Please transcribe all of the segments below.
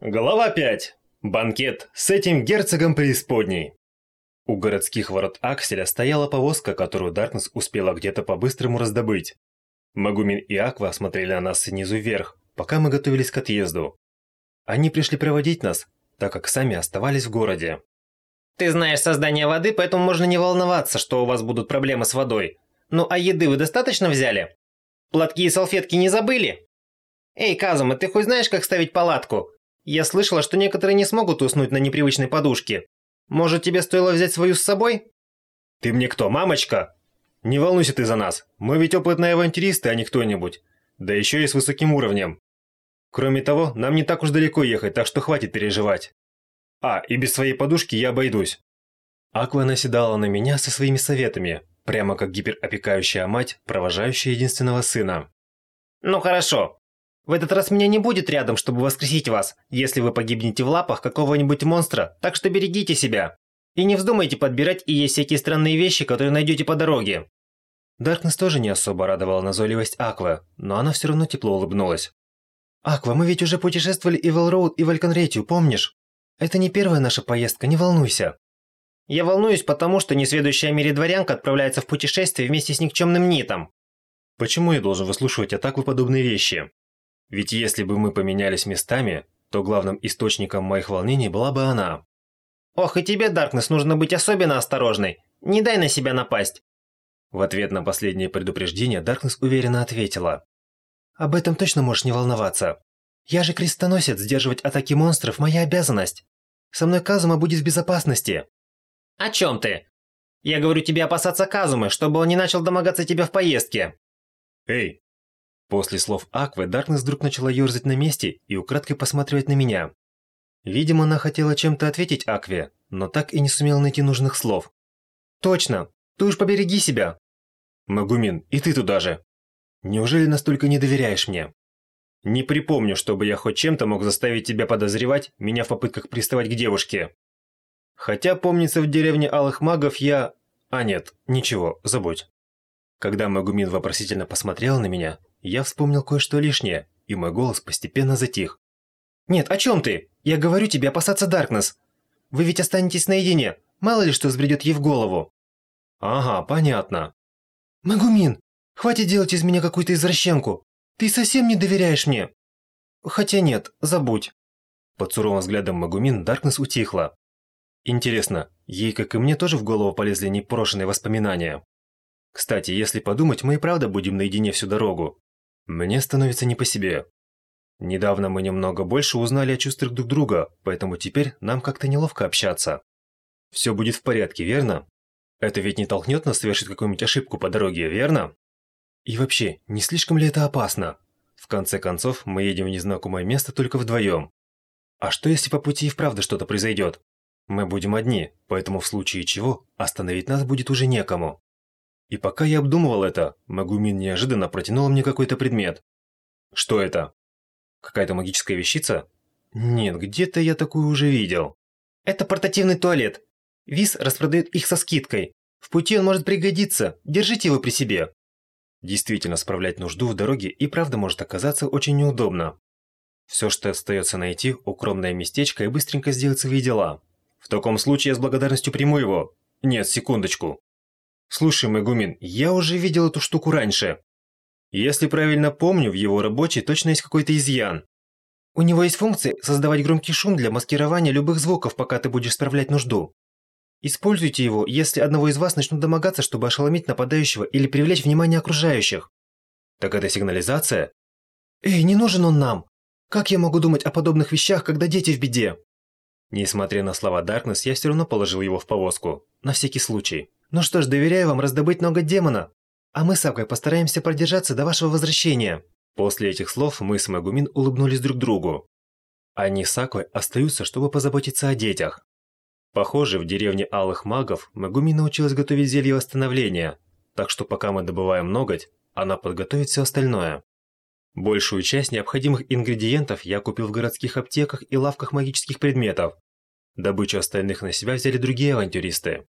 Глава 5. Банкет с этим герцогом преисподней. У городских ворот Акселя стояла повозка, которую Даркнесс успела где-то по-быстрому раздобыть. Магумин и Аква смотрели на нас снизу вверх, пока мы готовились к отъезду. Они пришли проводить нас, так как сами оставались в городе. Ты знаешь создание воды, поэтому можно не волноваться, что у вас будут проблемы с водой. Ну а еды вы достаточно взяли? Платки и салфетки не забыли? Эй, Казума, ты хоть знаешь, как ставить палатку? Я слышала, что некоторые не смогут уснуть на непривычной подушке. Может, тебе стоило взять свою с собой? Ты мне кто, мамочка? Не волнуйся ты за нас. Мы ведь опытные авантюристы, а не кто-нибудь. Да еще и с высоким уровнем. Кроме того, нам не так уж далеко ехать, так что хватит переживать. А, и без своей подушки я обойдусь. Аква наседала на меня со своими советами, прямо как гиперопекающая мать, провожающая единственного сына. Ну хорошо, в этот раз меня не будет рядом, чтобы воскресить вас, если вы погибнете в лапах какого-нибудь монстра, так что берегите себя. И не вздумайте подбирать и есть всякие странные вещи, которые найдете по дороге. Даркнесс тоже не особо радовала назойливость Аква, но она все равно тепло улыбнулась. «Аква, мы ведь уже путешествовали и в Элроуд, и в Альконретию, помнишь? Это не первая наша поездка, не волнуйся». «Я волнуюсь, потому что несведущая мире дворянка отправляется в путешествие вместе с никчемным Нитом». «Почему я должен выслушивать от Аквы подобные вещи?» Ведь если бы мы поменялись местами, то главным источником моих волнений была бы она. «Ох, и тебе, Даркнесс, нужно быть особенно осторожной. Не дай на себя напасть». В ответ на последнее предупреждение Даркнесс уверенно ответила. «Об этом точно можешь не волноваться. Я же крестоносец, сдерживать атаки монстров – моя обязанность. Со мной Казума будет в безопасности». «О чем ты? Я говорю тебе опасаться Казумы, чтобы он не начал домогаться тебя в поездке». «Эй, После слов Аквы Даркнесс вдруг начала ерзать на месте и украдкой посматривать на меня. Видимо, она хотела чем-то ответить Акве, но так и не сумела найти нужных слов. «Точно! Ты уж побереги себя!» «Магумин, и ты туда же!» «Неужели настолько не доверяешь мне?» «Не припомню, чтобы я хоть чем-то мог заставить тебя подозревать меня в попытках приставать к девушке. Хотя, помнится, в деревне Алых Магов я... А нет, ничего, забудь». Когда Магумин вопросительно посмотрел на меня, я вспомнил кое-что лишнее, и мой голос постепенно затих. «Нет, о чем ты? Я говорю тебе опасаться Даркнесс. Вы ведь останетесь наедине, мало ли что взбредет ей в голову». «Ага, понятно». «Магумин, хватит делать из меня какую-то извращенку. Ты совсем не доверяешь мне». «Хотя нет, забудь». Под суровым взглядом Магумин Даркнесс утихла. Интересно, ей, как и мне, тоже в голову полезли непрошенные воспоминания. Кстати, если подумать, мы и правда будем наедине всю дорогу. Мне становится не по себе. Недавно мы немного больше узнали о чувствах друг друга, поэтому теперь нам как-то неловко общаться. Все будет в порядке, верно? Это ведь не толкнет нас совершить какую-нибудь ошибку по дороге, верно? И вообще, не слишком ли это опасно? В конце концов, мы едем в незнакомое место только вдвоем. А что если по пути и вправду что-то произойдет? Мы будем одни, поэтому в случае чего остановить нас будет уже некому. И пока я обдумывал это, Магумин неожиданно протянул мне какой-то предмет. Что это? Какая-то магическая вещица? Нет, где-то я такую уже видел. Это портативный туалет. Виз распродает их со скидкой. В пути он может пригодиться. Держите его при себе. Действительно, справлять нужду в дороге и правда может оказаться очень неудобно. Все, что остается найти, укромное местечко и быстренько сделать свои дела. В таком случае я с благодарностью приму его. Нет, секундочку. Слушай, Мегумин, я уже видел эту штуку раньше. Если правильно помню, в его работе точно есть какой-то изъян. У него есть функция создавать громкий шум для маскирования любых звуков, пока ты будешь справлять нужду. Используйте его, если одного из вас начнут домогаться, чтобы ошеломить нападающего или привлечь внимание окружающих. Так это сигнализация? Эй, не нужен он нам! Как я могу думать о подобных вещах, когда дети в беде? Несмотря на слова Даркнесс, я все равно положил его в повозку. На всякий случай. Ну что ж, доверяю вам раздобыть много демона. А мы с Акой постараемся продержаться до вашего возвращения. После этих слов мы с Магумин улыбнулись друг другу. Они с Акой остаются, чтобы позаботиться о детях. Похоже, в деревне Алых Магов Магуми научилась готовить зелье восстановления, так что пока мы добываем ноготь, она подготовит все остальное. Большую часть необходимых ингредиентов я купил в городских аптеках и лавках магических предметов. Добычу остальных на себя взяли другие авантюристы.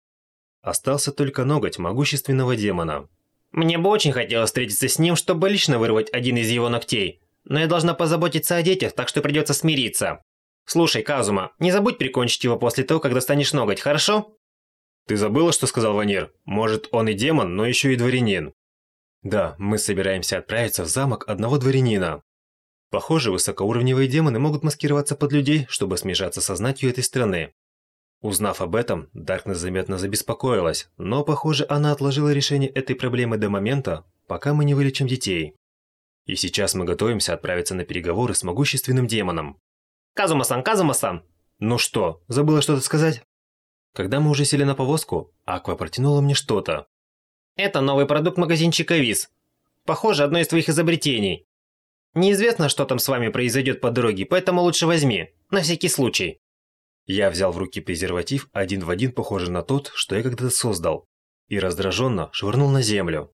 Остался только ноготь могущественного демона. Мне бы очень хотелось встретиться с ним, чтобы лично вырвать один из его ногтей. Но я должна позаботиться о детях, так что придется смириться. Слушай, Казума, не забудь прикончить его после того, как достанешь ноготь, хорошо? Ты забыла, что сказал Ванир? Может, он и демон, но еще и дворянин. Да, мы собираемся отправиться в замок одного дворянина. Похоже, высокоуровневые демоны могут маскироваться под людей, чтобы смешаться со знатью этой страны. Узнав об этом, Даркнесс заметно забеспокоилась, но, похоже, она отложила решение этой проблемы до момента, пока мы не вылечим детей. И сейчас мы готовимся отправиться на переговоры с могущественным демоном. Казума-сан, Казума-сан! Ну что, забыла что-то сказать? Когда мы уже сели на повозку, Аква протянула мне что-то. Это новый продукт магазинчика Виз. Похоже, одно из твоих изобретений. Неизвестно, что там с вами произойдет по дороге, поэтому лучше возьми, на всякий случай. Я взял в руки презерватив, один в один похожий на тот, что я когда-то создал, и раздраженно швырнул на землю.